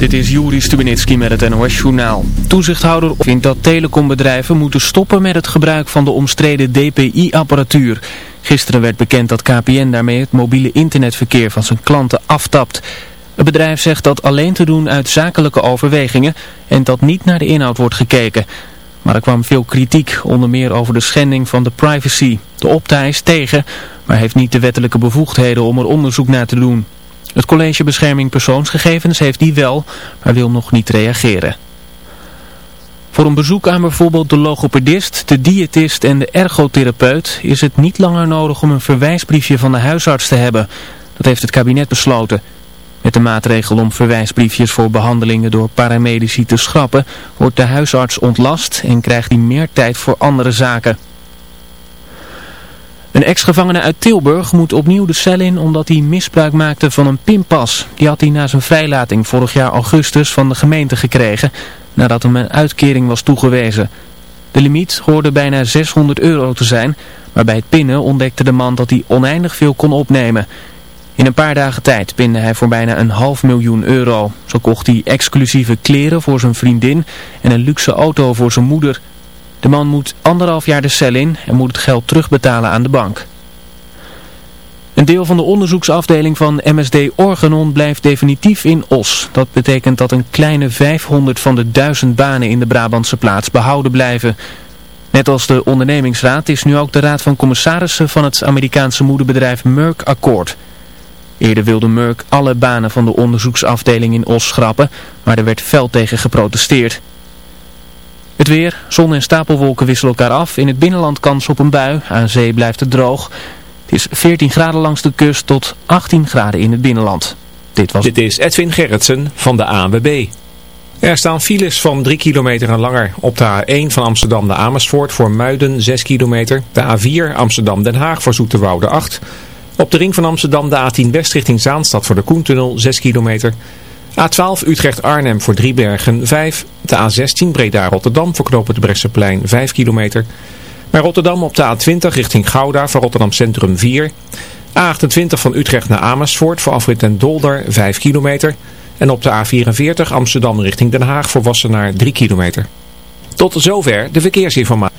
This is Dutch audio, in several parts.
Dit is Juri Stubenitski met het NOS-journaal. Toezichthouder vindt dat telecombedrijven moeten stoppen met het gebruik van de omstreden DPI-apparatuur. Gisteren werd bekend dat KPN daarmee het mobiele internetverkeer van zijn klanten aftapt. Het bedrijf zegt dat alleen te doen uit zakelijke overwegingen en dat niet naar de inhoud wordt gekeken. Maar er kwam veel kritiek, onder meer over de schending van de privacy. De Opta is tegen, maar heeft niet de wettelijke bevoegdheden om er onderzoek naar te doen. Het College Bescherming Persoonsgegevens heeft die wel, maar wil nog niet reageren. Voor een bezoek aan bijvoorbeeld de logopedist, de diëtist en de ergotherapeut is het niet langer nodig om een verwijsbriefje van de huisarts te hebben. Dat heeft het kabinet besloten. Met de maatregel om verwijsbriefjes voor behandelingen door paramedici te schrappen, wordt de huisarts ontlast en krijgt hij meer tijd voor andere zaken. Een ex-gevangene uit Tilburg moet opnieuw de cel in omdat hij misbruik maakte van een pinpas. Die had hij na zijn vrijlating vorig jaar augustus van de gemeente gekregen nadat hem een uitkering was toegewezen. De limiet hoorde bijna 600 euro te zijn, maar bij het pinnen ontdekte de man dat hij oneindig veel kon opnemen. In een paar dagen tijd pinde hij voor bijna een half miljoen euro. Zo kocht hij exclusieve kleren voor zijn vriendin en een luxe auto voor zijn moeder. De man moet anderhalf jaar de cel in en moet het geld terugbetalen aan de bank. Een deel van de onderzoeksafdeling van MSD Organon blijft definitief in Os. Dat betekent dat een kleine 500 van de 1000 banen in de Brabantse plaats behouden blijven. Net als de ondernemingsraad is nu ook de raad van commissarissen van het Amerikaanse moederbedrijf Merck akkoord. Eerder wilde Merck alle banen van de onderzoeksafdeling in Os schrappen, maar er werd fel tegen geprotesteerd. Het weer, zon en stapelwolken wisselen elkaar af. In het binnenland kans op een bui, aan zee blijft het droog. Het is 14 graden langs de kust tot 18 graden in het binnenland. Dit, was... Dit is Edwin Gerritsen van de ANWB. Er staan files van 3 kilometer en langer. Op de A1 van Amsterdam naar Amersfoort voor Muiden 6 kilometer. De A4 Amsterdam-Den Haag voor Zoeterwoude 8 op de ring van Amsterdam de A10 West richting Zaanstad voor de Koentunnel 6 kilometer. A12 Utrecht-Arnhem voor Driebergen 5. De A16 Breda-Rotterdam voor knopen de Bresseplein 5 kilometer. Bij Rotterdam op de A20 richting Gouda voor Rotterdam Centrum 4. A28 van Utrecht naar Amersfoort voor afrit en Dolder 5 kilometer. En op de A44 Amsterdam richting Den Haag voor Wassenaar 3 kilometer. Tot zover de verkeersinformatie.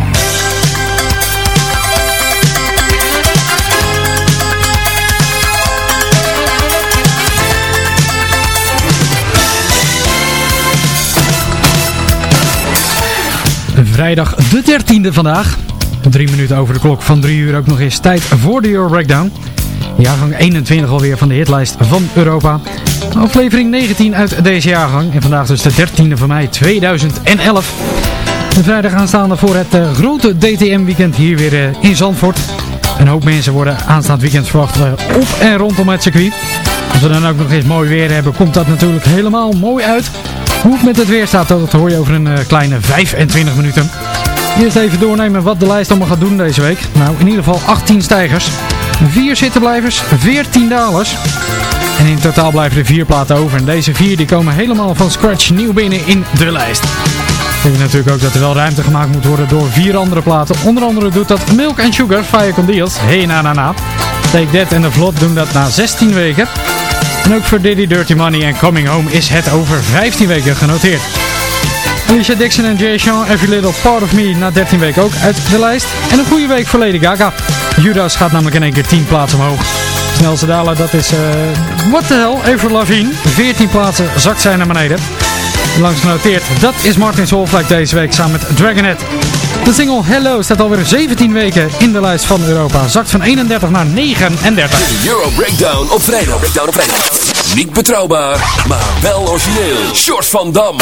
Vrijdag de 13e vandaag. Drie minuten over de klok van drie uur ook nog eens tijd voor de Euro Breakdown. Jaargang 21 alweer van de hitlijst van Europa. Aflevering 19 uit deze jaargang. En vandaag dus de 13e van mei 2011. De vrijdag aanstaande voor het uh, grote DTM weekend hier weer uh, in Zandvoort. Een hoop mensen worden aanstaand weekend verwacht uh, op en rondom het circuit. Als we dan ook nog eens mooi weer hebben, komt dat natuurlijk helemaal mooi uit. Hoe het met het weer staat, dat hoor je over een eh, kleine 25 minuten. Eerst even doornemen wat de lijst allemaal gaat doen deze week. Nou, in ieder geval 18 stijgers, 4 zittenblijvers, 14 dalers. En in totaal blijven er 4 platen over. En deze 4 die komen helemaal van scratch nieuw binnen in de lijst. Betekent natuurlijk ook dat er wel ruimte gemaakt moet worden door vier andere platen. Onder andere doet dat Milk and Sugar, Fire Con Deals, Hey Na Na Na. Take That en The Vlot doen dat na 16 weken. En ook voor Diddy Dirty Money en Coming Home is het over 15 weken genoteerd. Alicia Dixon en Jay Sean, Every Little Part of Me na 13 weken ook uit de lijst. En een goede week voor Lady Gaga. Judas gaat namelijk in één keer 10 plaatsen omhoog. Snelste daler, dat is, uh, what the hell, Avril Lavigne. 14 plaatsen zakt zij naar beneden. Langs genoteerd, dat is Martin Solveig deze week samen met Dragonet. De single Hello staat alweer 17 weken in de lijst van Europa. Zakt van 31 naar 39. De Euro Breakdown op vrijdag. Breakdown op vrijdag. Niet betrouwbaar, maar wel origineel. Short van Dam.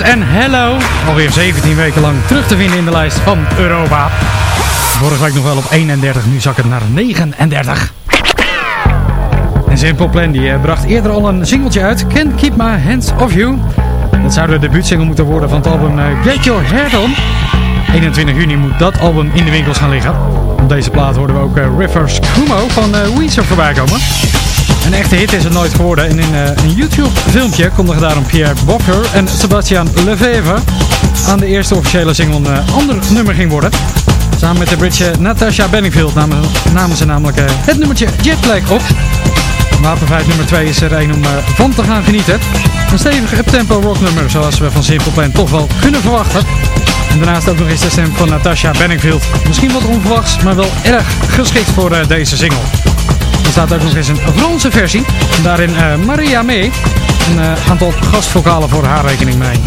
En Hello. Alweer 17 weken lang terug te vinden in de lijst van Europa. Vorige week nog wel op 31, nu zak het naar 39. En Simple Plan die eh, bracht eerder al een singeltje uit. Can't Keep My Hands Off You. Dat zou de debuutsingle moeten worden van het album eh, Get Your Head On. 21 juni moet dat album in de winkels gaan liggen. Op deze plaat hoorden we ook uh, Rivers Kumo van Weezer voorbij komen. Een echte hit is het nooit geworden. En in uh, een YouTube filmpje kondigen daarom Pierre Bokker en Sebastian Lefevre aan de eerste officiële single een uh, ander nummer ging worden. Samen met de Britse Natasha Benningfield namen, namen ze namelijk uh, het nummertje Jetlag op. Wapenfeit nummer 2 is er een om van te gaan genieten. Een stevig uptempo rocknummer zoals we van Simple Plan toch wel kunnen verwachten. En daarnaast ook nog eens de stem van Natasha Benningfield. Misschien wat onverwachts, maar wel erg geschikt voor deze single. Bestaat ook nog eens een Franse versie. Daarin eh, Maria May. Een uh, aantal gastvokalen voor haar rekening mee.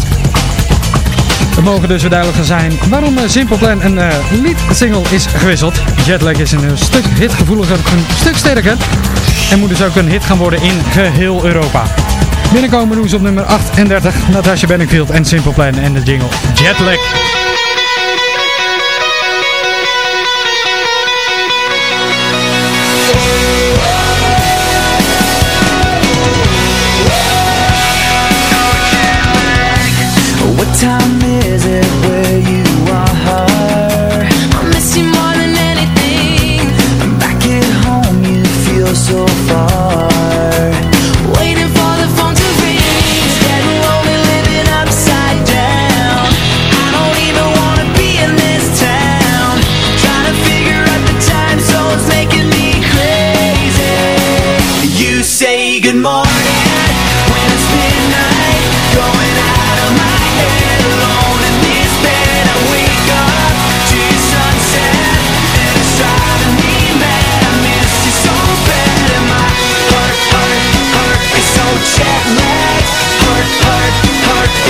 We mogen dus weer duidelijk zijn waarom Simple Plan een uh, lead-single is gewisseld. Jetlag is een stuk hitgevoeliger, een stuk sterker. En moet dus ook een hit gaan worden in geheel Europa. Binnenkomen doen ze op nummer 38, Natasha Benningfield en Simple Plan en de jingle Jetlag.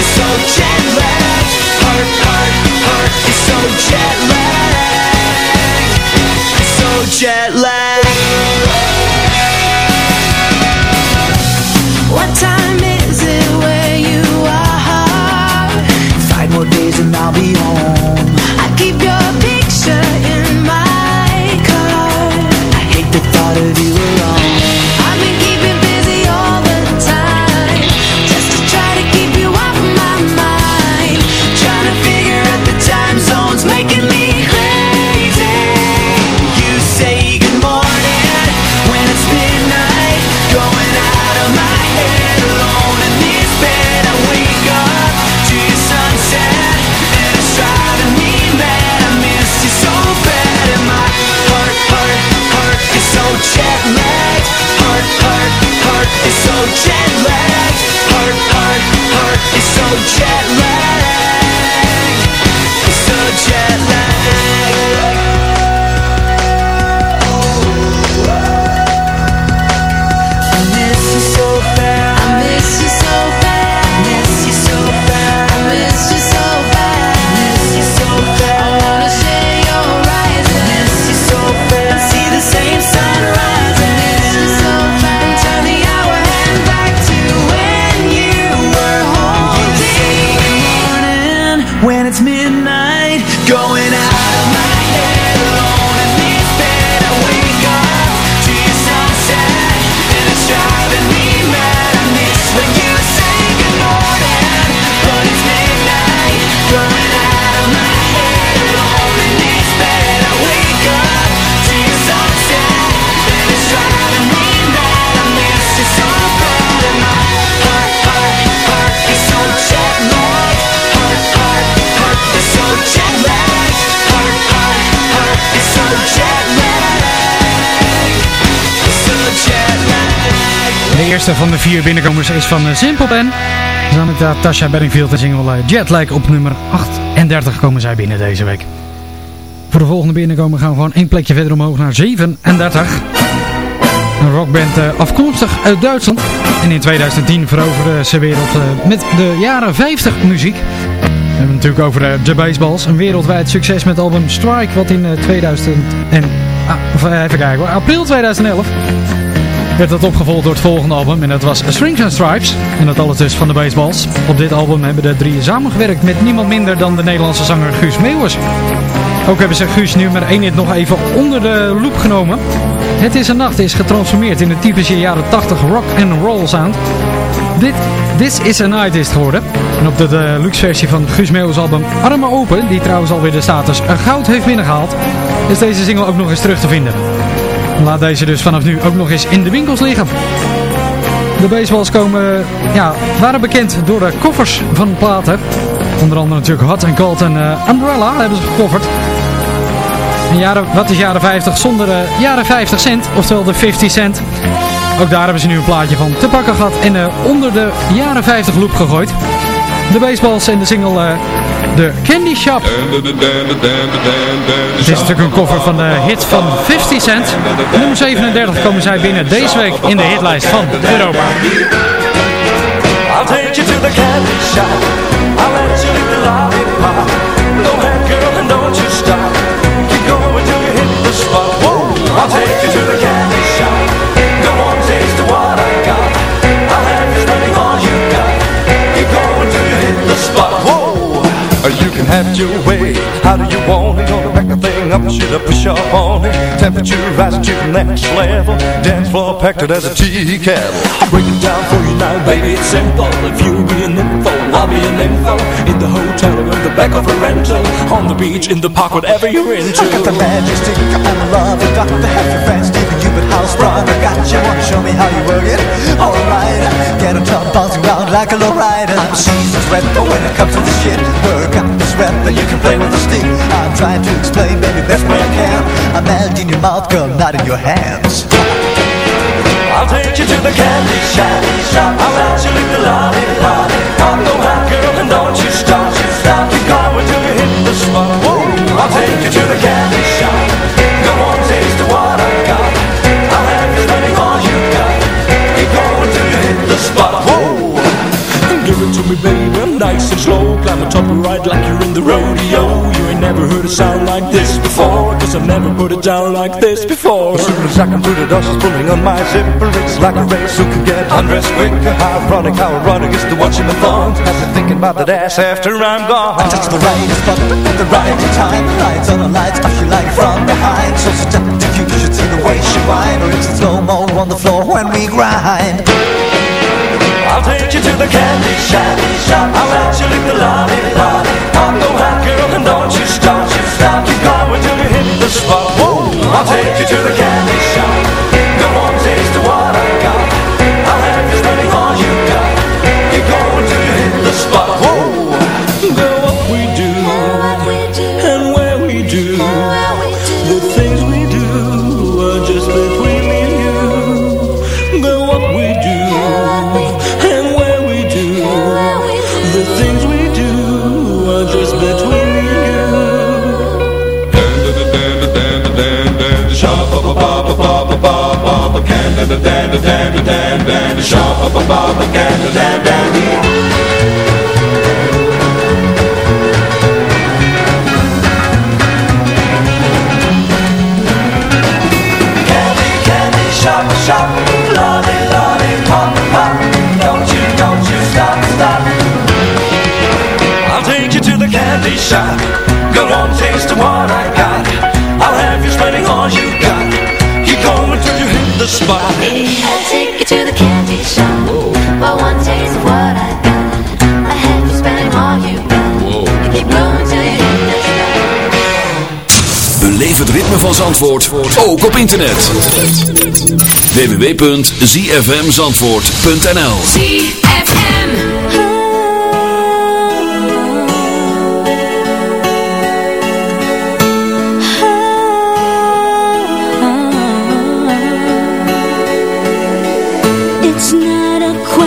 so gentle. Eerste van de vier binnenkomers is van eh, Simple Plan. Samen met Natasha Benningfield en eh, Jetlag op nummer 38 komen zij binnen deze week. Voor de volgende binnenkomer gaan we gewoon één plekje verder omhoog naar 37. Een rockband eh, afkomstig uit Duitsland. En in 2010 veroverde ze wereld met de jaren 50 muziek. We hebben natuurlijk over de Baseballs. Een wereldwijd succes met album Strike wat in eh, 2000 en... Ah, even kijken. April 2011 werd dat opgevolgd door het volgende album. En dat was Strings and Stripes. En dat alles dus van de Baseballs. Op dit album hebben de drie samengewerkt met niemand minder dan de Nederlandse zanger Guus Meeuwers. Ook hebben ze Guus nummer 1 hit nog even onder de loep genomen. Het is een nacht is getransformeerd in de typische jaren 80 rock and roll sound. Dit This is a Night is geworden. En op de deluxe versie van Guus Meeuwers album Armen Open, die trouwens alweer de status goud heeft binnengehaald, is deze single ook nog eens terug te vinden. Laat deze dus vanaf nu ook nog eens in de winkels liggen. De baseballs komen, ja, waren bekend door de koffers van platen. Onder andere natuurlijk Hot and Cold en eh, Umbrella hebben ze gekofferd. En jaren, wat is jaren 50 zonder eh, jaren 50 cent, oftewel de 50 cent. Ook daar hebben ze nu een plaatje van te pakken gehad en eh, onder de jaren 50 loop gegooid. De baseballs en de single eh, The Candy Shop. Het is natuurlijk een cover van de hit van 50 Cent. Nummer 37 komen zij binnen deze week in de hitlijst van Europa. I'll take you to the candy shop. I'll let you lick the lollipop. Go ahead, girl, and don't you stop. Keep going till you hit the spot. Whoa! I'll take you to the candy have your way. How do you want it? Gonna back the thing up, shoot up, push up on it. Temperature rising to the next level. Dance floor packed it as a tea kettle. Break it down for you now, baby. It's simple. If you be an info, I'll be an info. In the hotel or in the back of a rental. On the beach, in the park, whatever you're into. I got the magic stick, I'm a lover Doctor, have your friends, Stephen, at house brother Got you, wanna show me how you work it? Alright, get a top bouncing around like a lowrider I'm a seasoned vet, but when it comes to this shit Work out this rep, and you can play with the stick I'm trying to explain, baby, best way I can I'm mad in your mouth, girl, not in your hands I'll take you to the candy shop. I'll let you lick the lollipop. Go hot, girl, and don't you stop. you Stop, keep going till you hit the spot. Whoa! I'll take you to the candy to me, baby, nice and slow. Climb on top and ride like you're in the rodeo. You ain't never heard a sound like this before. Cause I've never put it down like this before. As soon as I come through the door, she's pulling on my zipper. It's like a race who can get undressed quicker. How ironic, how ironic is the watching the thongs. I've been thinking about that ass after I'm gone. I touch the right spot at the right time Lights on the lights, I feel like from behind So seductive, you should see the way she whine Or it's a slow-mo on the floor when we grind I'll take you to the candy shop. I'll let you lick the lollipop. I'll go hot, girl, Candy, candy, shop, shop, lolly, lolly. Don't you, don't you stop, stop. I'll take you to the candy shop. Go on, taste of what I got. I'll have you spending all you got. To the candy shop what I I all you Beleef het ritme van Zandvoort, ook op internet. www.zfmzandvoort.nl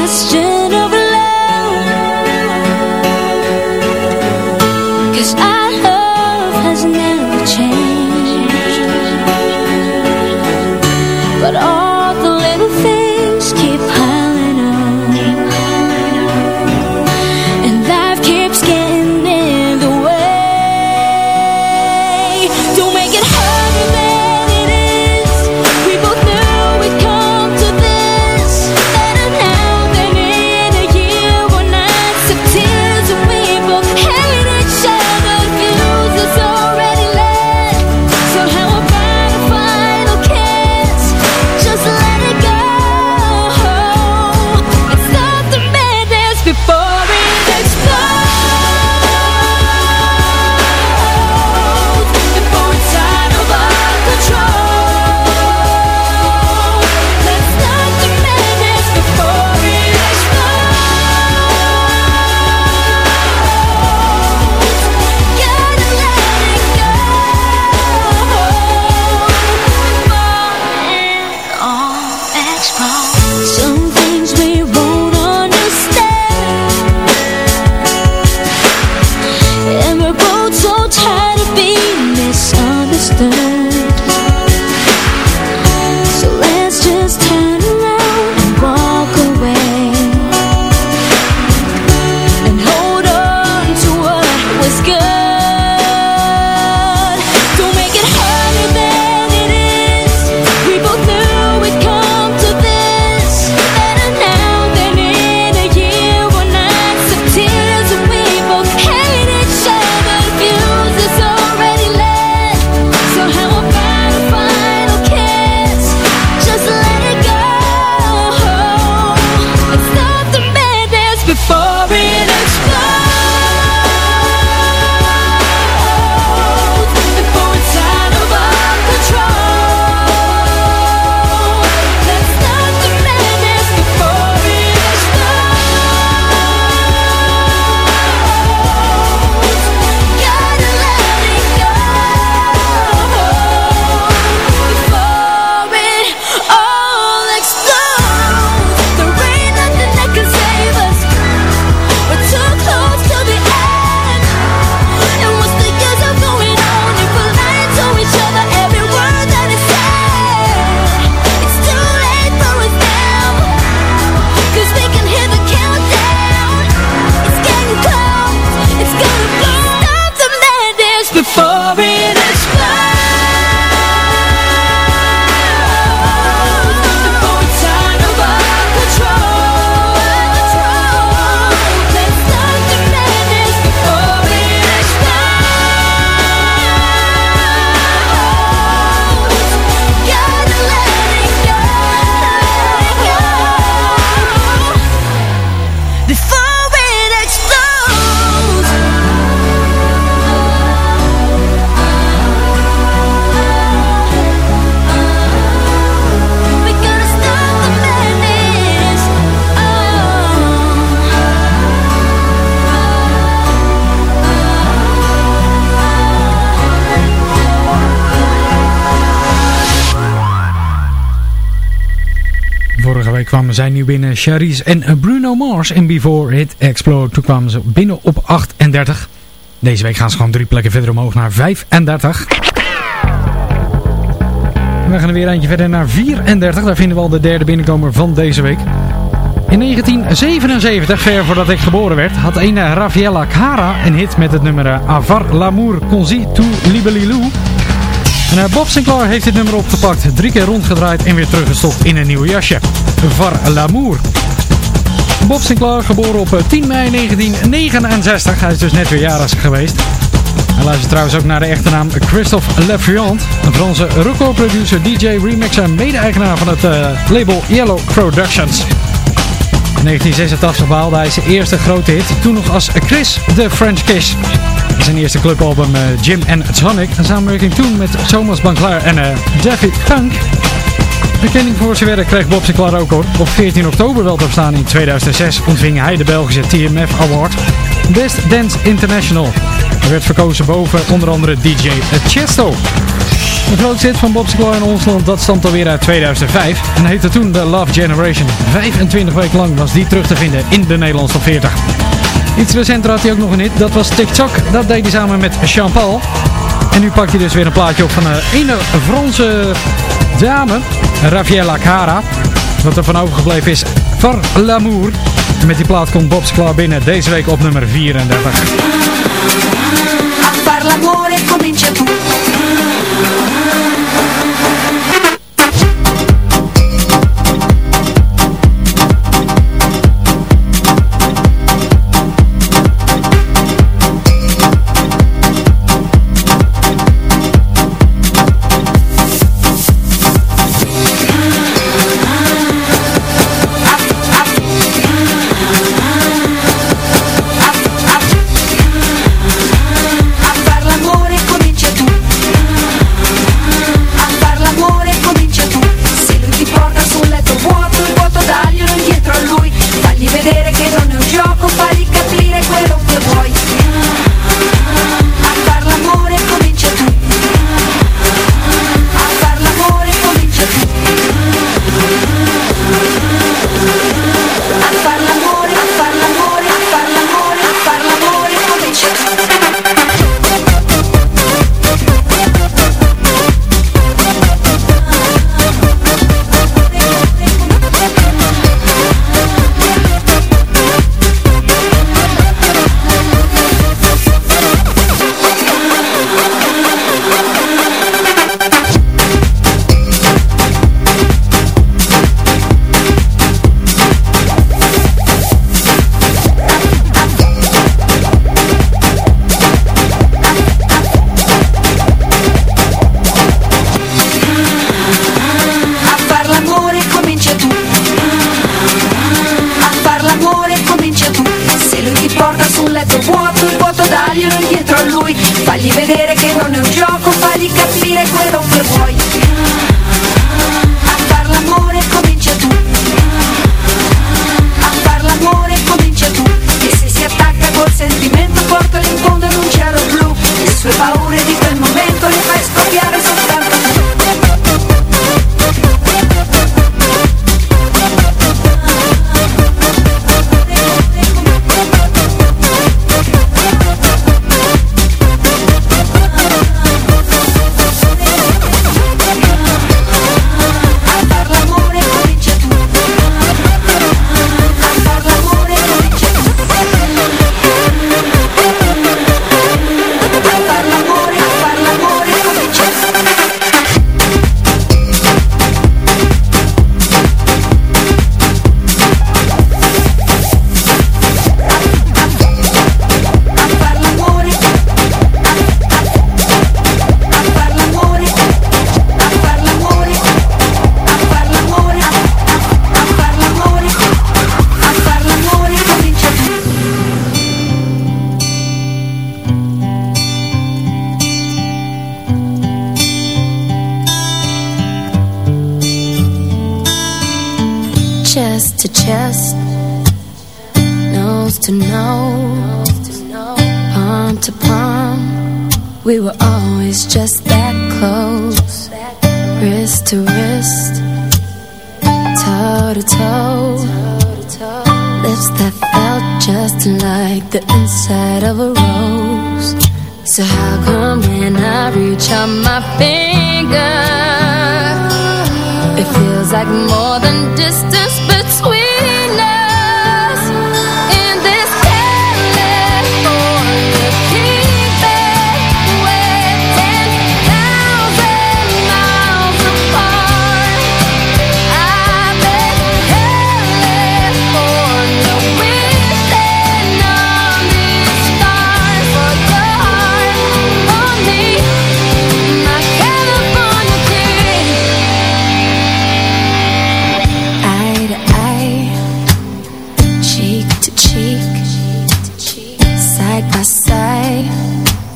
question Charisse en Bruno Mars. En Before It Explode. Toen kwamen ze binnen op 38. Deze week gaan ze gewoon drie plekken verder omhoog naar 35. En we gaan er weer eentje verder naar 34. Daar vinden we al de derde binnenkomer van deze week. In 1977, ver voordat ik geboren werd, had een Raffaella Cara een hit met het nummer eh, Avar l'amour consi tu libellilou. En eh, Bob Sinclair heeft dit nummer opgepakt, drie keer rondgedraaid en weer teruggestopt in een nieuw jasje. Var l'amour. Bob Sinclair, geboren op eh, 10 mei 1969. Hij is dus net weer jarig geweest. Hij luistert trouwens ook naar de echte naam Christophe Lefriant. Een Franse recordproducer, DJ, remixer en mede-eigenaar van het eh, label Yellow Productions. In 1986 behaalde hij zijn eerste grote hit, toen nog als Chris the French Kiss. Zijn eerste clubalbum eh, Jim and Tonic, een samenwerking toen met Thomas Banclair en eh, David Funk. Erkenning voor zijn werk kreeg Bob Sinclair ook. Op 14 oktober wel te verstaan in 2006 ontving hij de Belgische TMF Award Best Dance International. Hij werd verkozen boven onder andere DJ Chesto. De grootste hit van Bob Sinclair in ons land, dat stamt alweer uit 2005 en heette toen The Love Generation. 25 weken lang was die terug te vinden in de Nederlandse top 40. Iets recenter had hij ook nog een hit, dat was TikTok. Dat deed hij samen met Jean Paul. En nu pakt hij dus weer een plaatje op van een ene Franse dame, Raffaella Cara. Wat er van overgebleven is, Var l'amour. En met die plaat komt Bob Sinclair binnen deze week op nummer 34.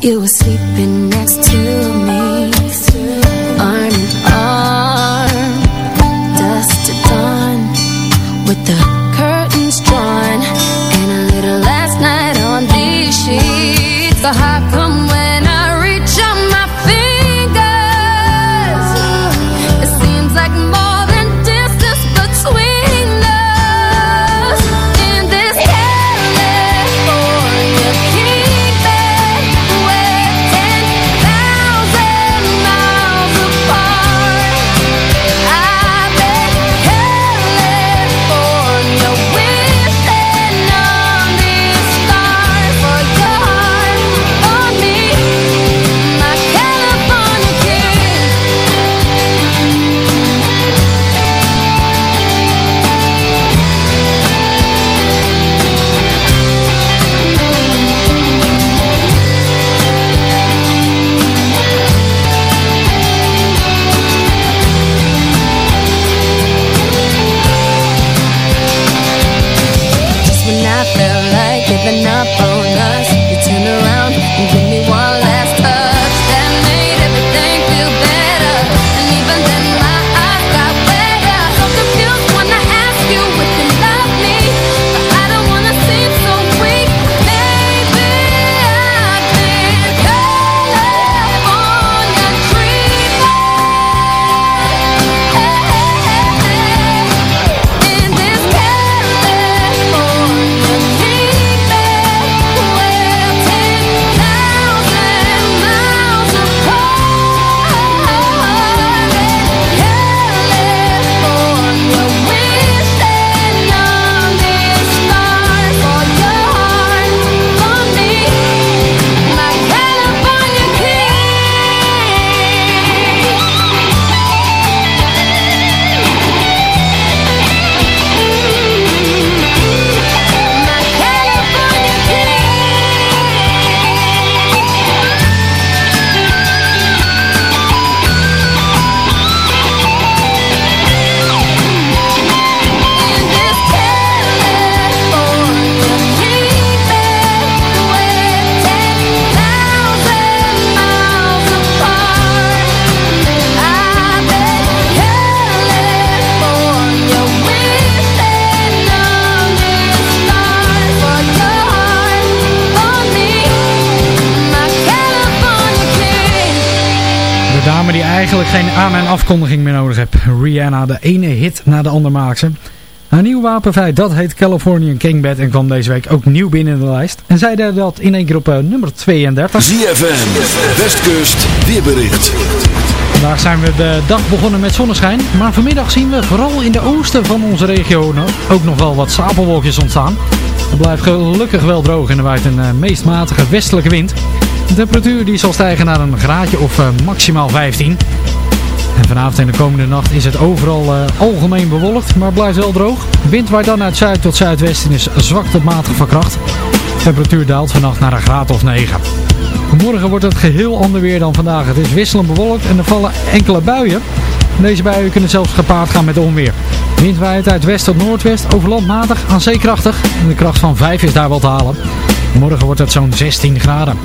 You were sleeping next to me, aan- en afkondiging meer nodig heeft. Rihanna, de ene hit na de ander maakt ze. Haar nieuw wapenfeit, dat heet Californian Kingbed en kwam deze week ook nieuw binnen in de lijst. En zij deden dat in één keer op eh, nummer 32. ZFM, Westkust, weerbericht. Vandaag zijn we de dag begonnen met zonneschijn, maar vanmiddag zien we vooral in de oosten van onze regio ook nog wel wat stapelwolkjes ontstaan. Het blijft gelukkig wel droog en er waait een eh, meest matige westelijke wind. De temperatuur die zal stijgen naar een graadje of eh, maximaal 15. Vanavond en de komende nacht is het overal eh, algemeen bewolkt, maar blijft wel droog. Wind waait dan uit zuid tot zuidwesten is zwak tot matig van kracht. Temperatuur daalt vannacht naar een graad of 9. Morgen wordt het geheel ander weer dan vandaag. Het is wisselend bewolkt en er vallen enkele buien. Deze buien kunnen zelfs gepaard gaan met onweer. Wind waait uit west tot noordwest, over land matig, aan zee krachtig. En de kracht van 5 is daar wel te halen. Morgen wordt het zo'n 16 graden.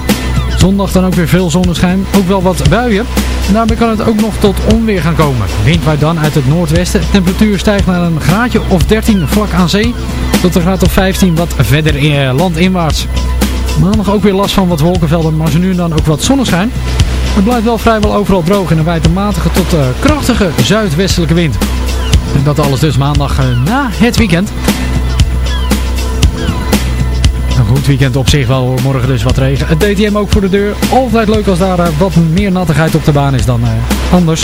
Zondag dan ook weer veel zonneschijn, ook wel wat buien. En daarbij kan het ook nog tot onweer gaan komen. Wind waait dan uit het noordwesten. Temperatuur stijgt naar een graadje of 13 vlak aan zee. Tot een graad of 15 wat verder in, eh, landinwaarts. Maandag ook weer last van wat wolkenvelden, maar zo nu en dan ook wat zonneschijn. Het blijft wel vrijwel overal droog en er waait een matige tot eh, krachtige zuidwestelijke wind. En dat alles dus maandag eh, na het weekend. Goed weekend op zich wel hoor. Morgen dus wat regen. Het DTM ook voor de deur. Altijd leuk als daar eh, wat meer nattigheid op de baan is dan eh, anders.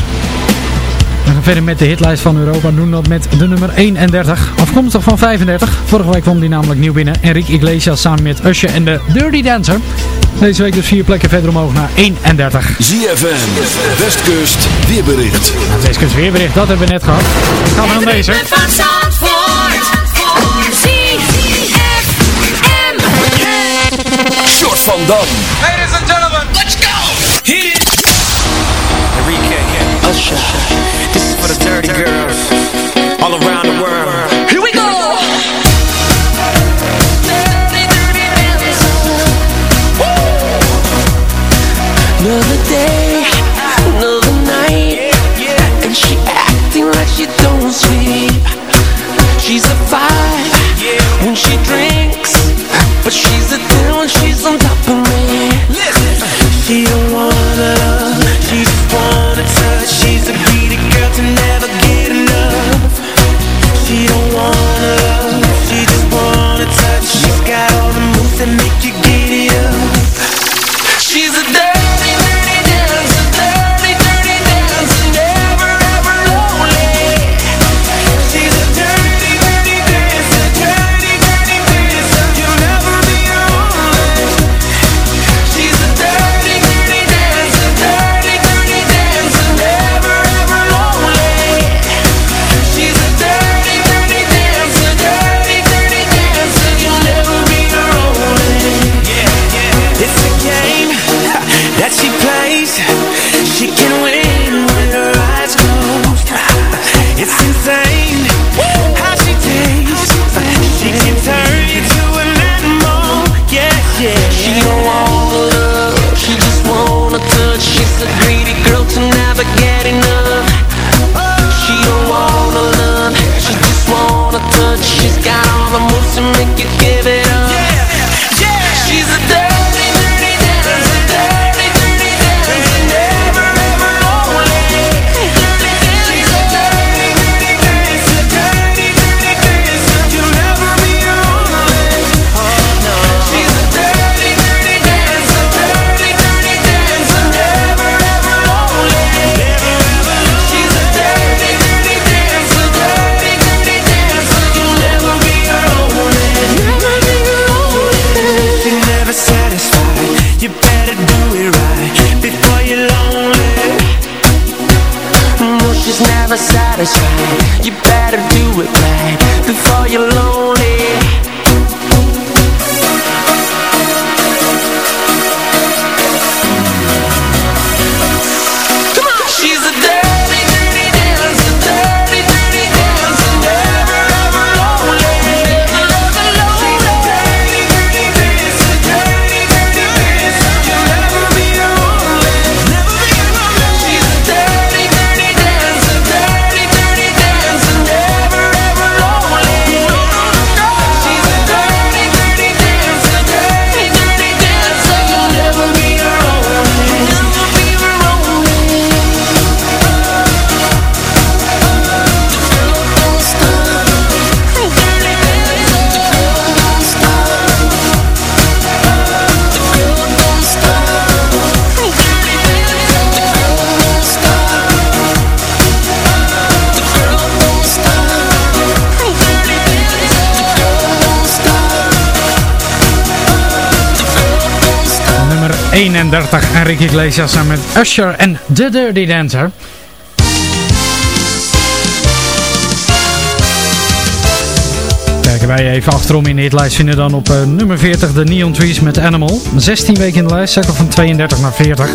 We gaan verder met de hitlijst van Europa. Doen dat met de nummer 31. Afkomstig van 35. Vorige week kwam die namelijk nieuw binnen. Enrique Iglesias samen met Usher en de Dirty Dancer. Deze week dus vier plekken verder omhoog naar 31. ZFM, Westkust, weerbericht. Nou, deze kunst weerbericht, dat hebben we net gehad. Gaan we dan deze. Van Dam. Ladies and gentlemen, let's go. Hit it. Enrique, Usher. This is for the dirty girls all around the world. 31. Enrique Iglesias samen met Usher en The Dirty Dancer. Kijken wij even achterom in de hitlijst vinden dan op eh, nummer 40 de Neon Trees met Animal. 16 weken in de lijst, zakken van 32 naar 40.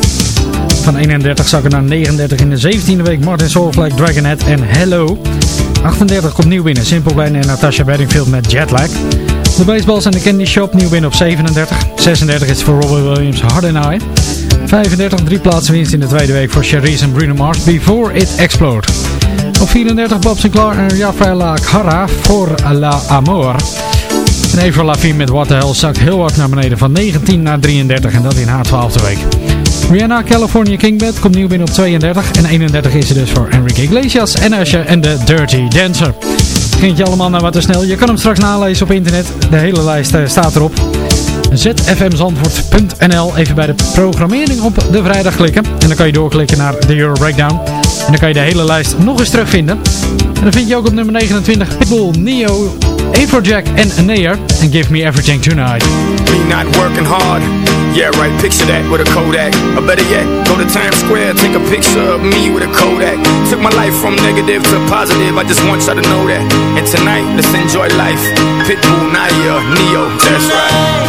Van 31 zakken naar 39 in de 17e week Martin Solveig, Dragonhead en Hello. 38 komt nieuw binnen, Simple Plan en Natasha Bedingfield met Jetlag. De Baseballs en de Candy Shop nieuw binnen op 37. 36 is voor Robert Williams Hard and Eye. 35 drie plaatsen winst in de tweede week voor Cherise en Bruno Mars Before It Explode. Op 34 Bob Sinclair en Rafaela Cara voor La Amor. En Avril Lavigne met What the Hell zakt heel hard naar beneden van 19 naar 33 en dat in haar 12e week. Rihanna, California King Bed komt nieuw binnen op 32. En 31 is er dus voor Enrique Iglesias en Usher en de Dirty Dancer. Ging je allemaal nou wat te snel? Je kan hem straks nalezen op internet. De hele lijst eh, staat erop. zfmzandvoort.nl Even bij de programmering op de vrijdag klikken. En dan kan je doorklikken naar de Euro Breakdown. En dan kan je de hele lijst nog eens terugvinden. En dan vind je ook op nummer 29 Pitbull, Neo, Afrojack en Nair. En Give Me Everything Tonight. Me not working hard. Yeah, right, picture that with a Kodak. Or better yet, go to Times Square, take a picture of me with a Kodak. Took my life from negative to positive, I just want y'all to know that. And tonight, let's enjoy life. Pitbull, Nadia, Neo, that's right.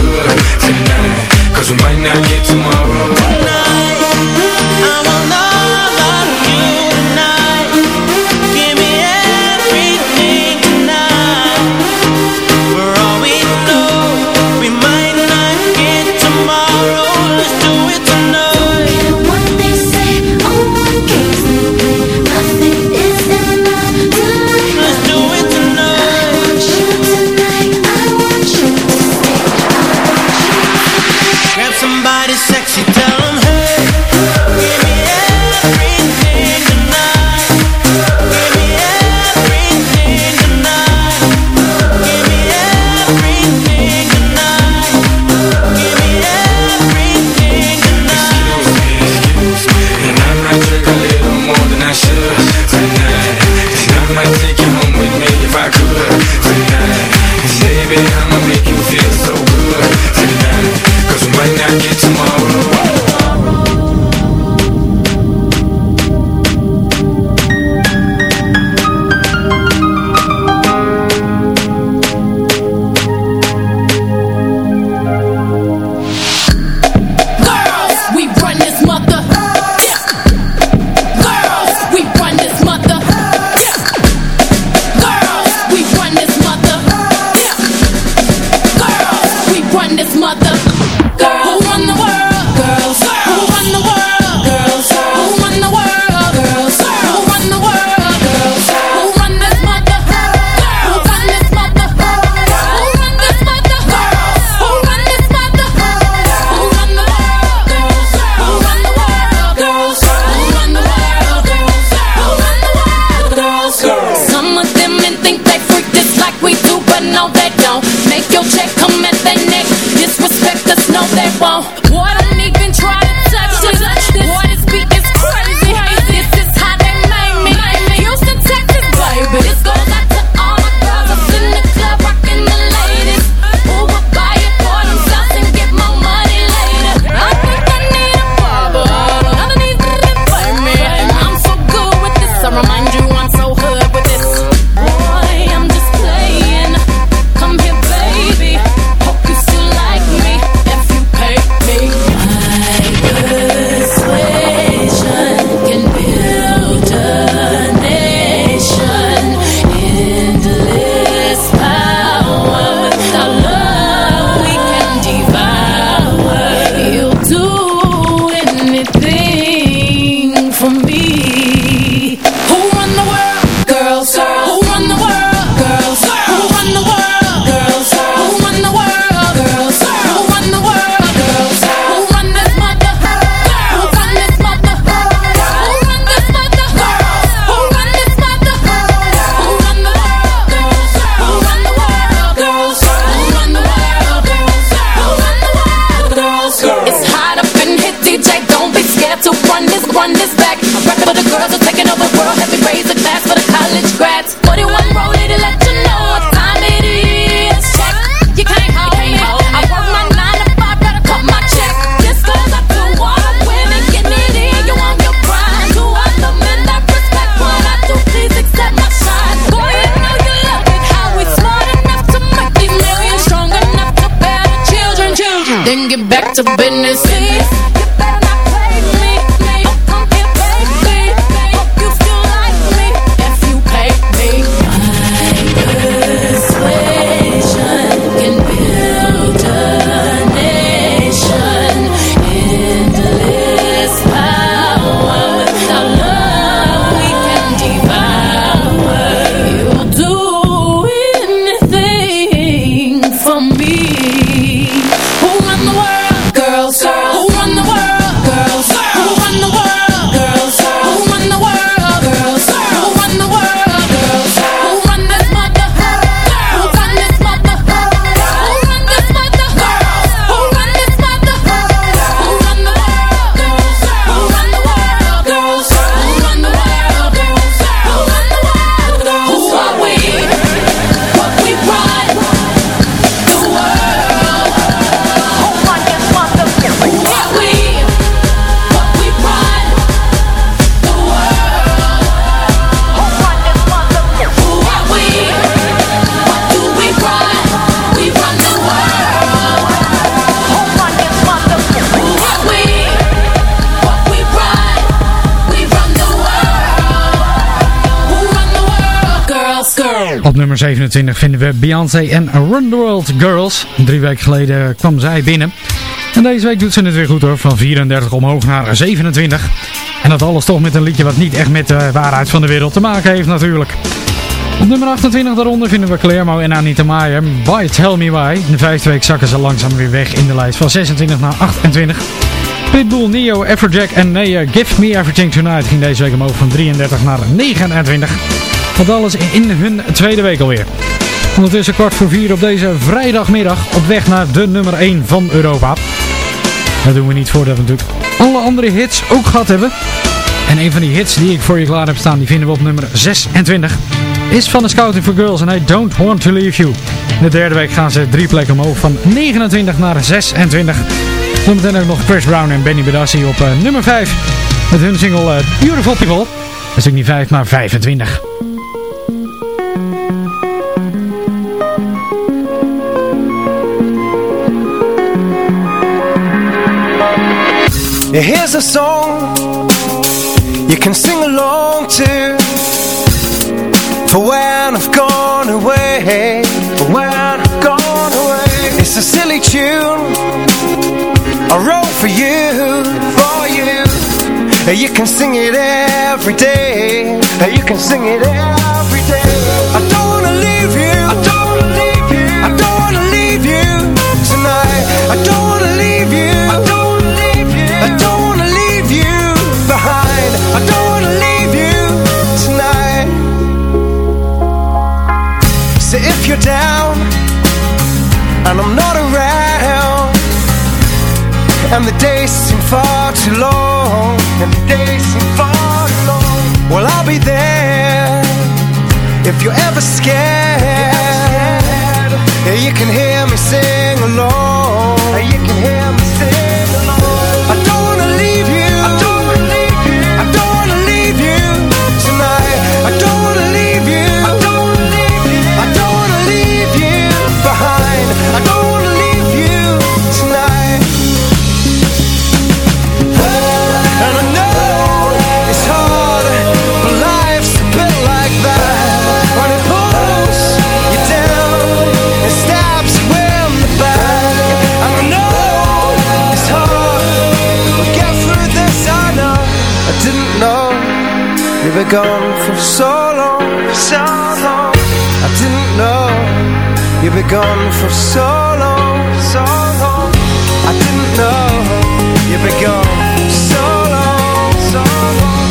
tonight. Cause we might not get tomorrow. Op nummer 27 vinden we Beyoncé en Run the World Girls. Drie weken geleden kwam zij binnen. En deze week doet ze het weer goed hoor. Van 34 omhoog naar 27. En dat alles toch met een liedje wat niet echt met de waarheid van de wereld te maken heeft natuurlijk. Op nummer 28 daaronder vinden we Clermo en Anita Maier. By Tell Me Why. In de vijfde week zakken ze langzaam weer weg in de lijst. Van 26 naar 28. Pitbull, Neo, Everjack en Nea Give Me Everything Tonight ging deze week omhoog van 33 naar 29. Dat alles in hun tweede week alweer. Ondertussen kwart voor vier op deze vrijdagmiddag op weg naar de nummer 1 van Europa. Dat doen we niet voordat we natuurlijk alle andere hits ook gehad hebben. En een van die hits die ik voor je klaar heb staan, die vinden we op nummer 26. Is van de Scouting for Girls en I Don't Want To Leave You. In de derde week gaan ze drie plekken omhoog van 29 naar 26. Zometeen ook nog Chris Brown en Benny Bedassi op eh, nummer 5. Met hun single eh, Beautiful People. Dat is niet 5, maar 25. Here's a song you can sing along to. For when I've gone away For when I've gone away. It's a silly tune I wrote for you, for you. You can sing it every day. You can sing it every day. I don't wanna leave you. I don't wanna leave you. I don't wanna leave you tonight. I don't wanna leave you And I'm not around And the days seem far too long And the days seem far too long Well I'll be there. If you're ever scared Yeah, you can hear me sing along. You can hear me You were gone for so long So long. I didn't know You were gone for so long So long. I didn't know You were gone for so long So long.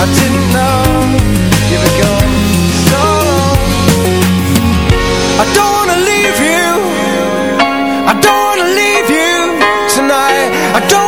I didn't know You were gone for so long. I don't wanna leave you. I don't wanna leave you tonight. I don't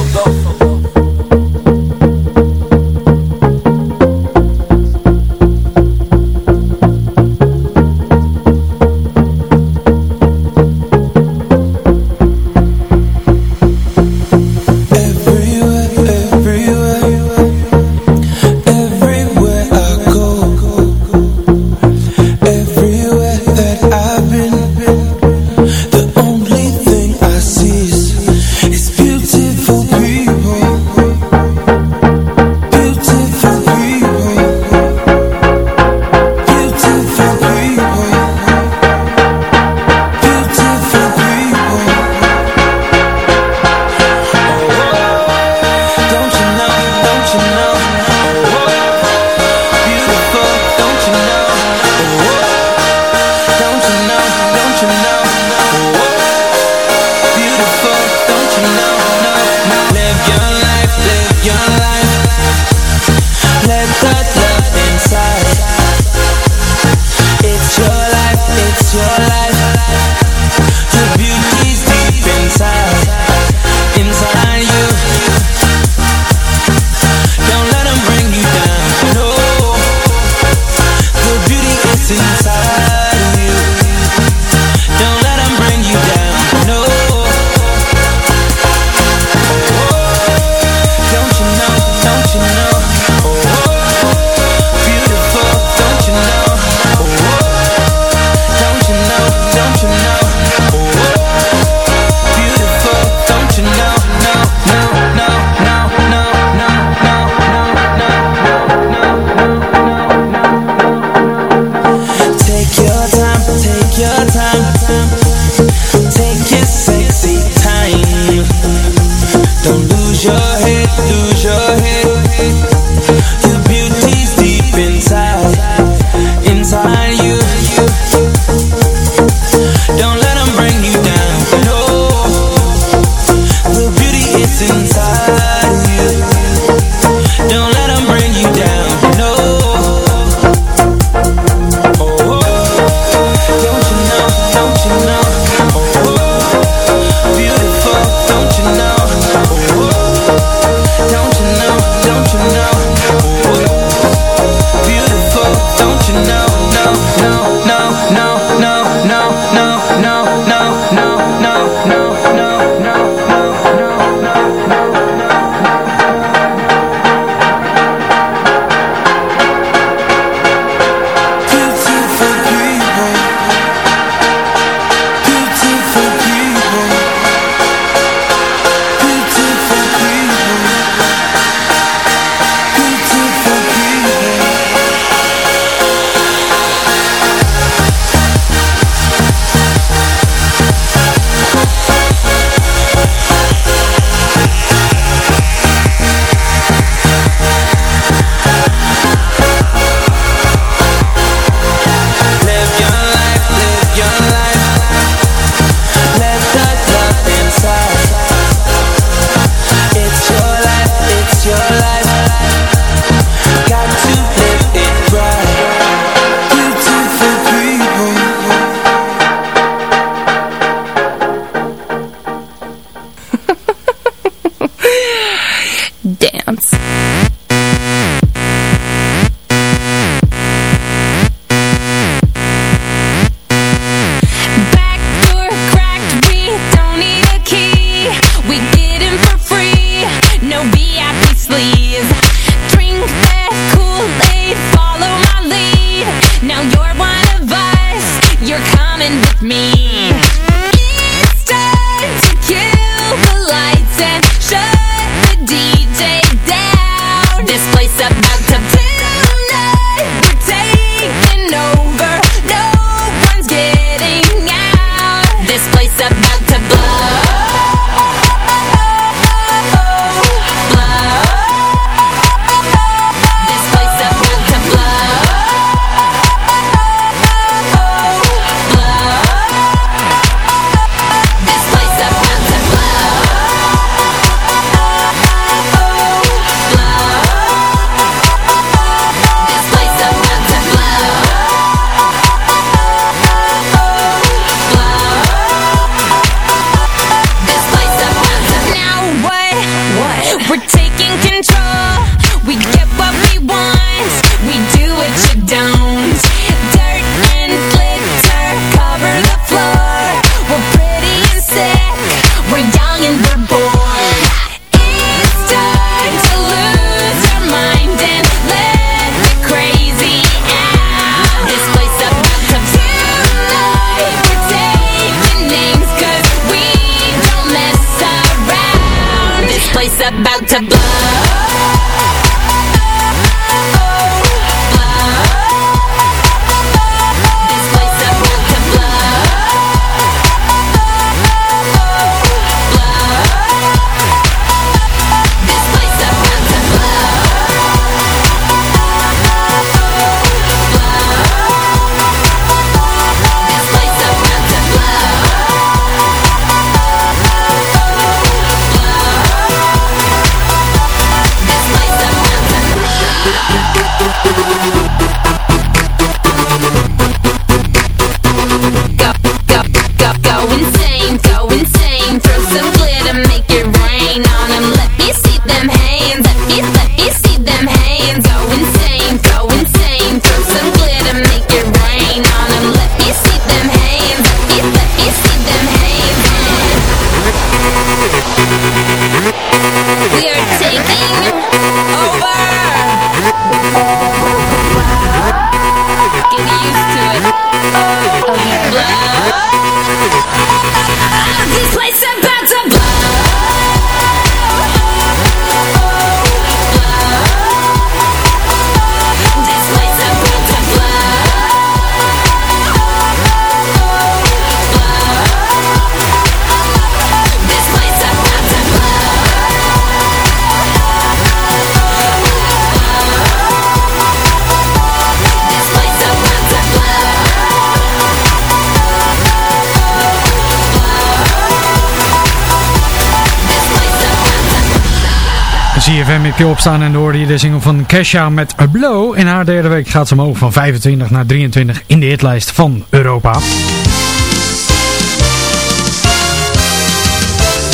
CFM met je opstaan en hoorde je de single van Kesha met A Blow. In haar derde week gaat ze omhoog van 25 naar 23 in de hitlijst van Europa.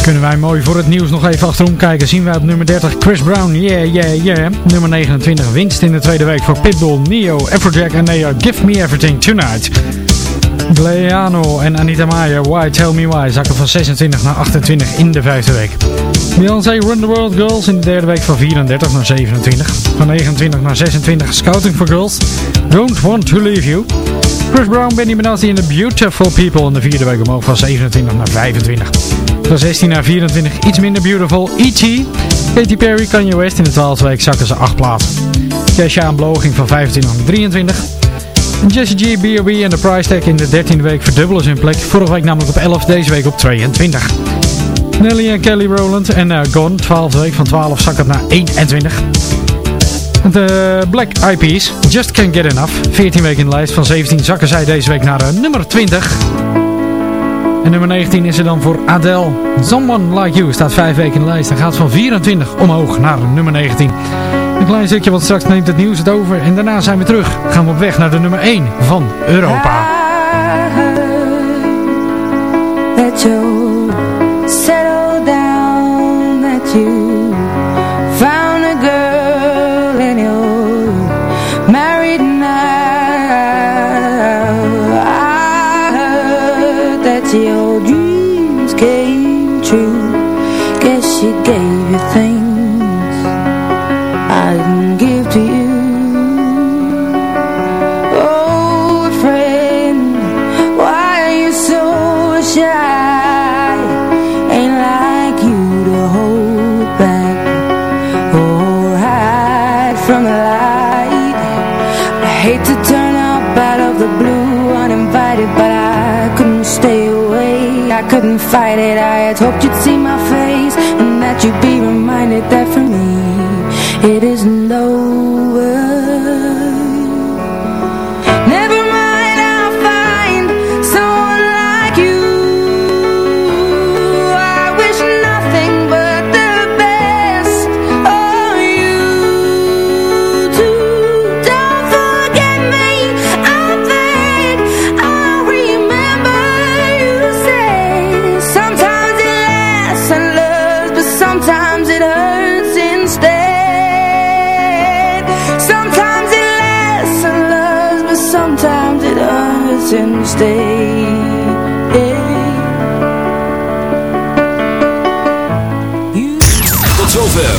Kunnen wij mooi voor het nieuws nog even achterom kijken. Zien wij op nummer 30 Chris Brown, yeah, yeah, yeah. Nummer 29 winst in de tweede week voor Pitbull, Neo, Afrojack en Neo, Give Me Everything Tonight. Gleano en Anita Maya, Why Tell Me Why, zakken van 26 naar 28 in de vijfde week. Beyoncé Run the World Girls in de derde week van 34 naar 27. Van 29 naar 26 Scouting for Girls, Don't Want to Leave You. Chris Brown, Benny Benassi en The Beautiful People in de vierde week omhoog van 27 naar 25. Van 16 naar 24 iets minder beautiful, E.T. Katy Perry, Kanye West in de 12e week zakken ze 8 plaatsen. Kesha aan bloging van 25 naar 23. Jesse G, B.O.B. en de Price Tag in de 13e week verdubbelen zijn plek. Vorige week namelijk op 11, deze week op 22. Nelly en Kelly Rowland en uh, Gone, 12e week van 12 zak het naar 21. De Black Eyed Peas, Just Can't Get Enough. 14 weken in de lijst, van 17 zakken zij deze week naar uh, nummer 20. En nummer 19 is er dan voor Adele. Someone Like You staat 5 weken in de lijst en gaat van 24 omhoog naar nummer 19. Een klein stukje, want straks neemt het nieuws het over. En daarna zijn we terug. Gaan we op weg naar de nummer 1 van Europa. I hoped you'd see my face and that you'd be reminded that for me it isn't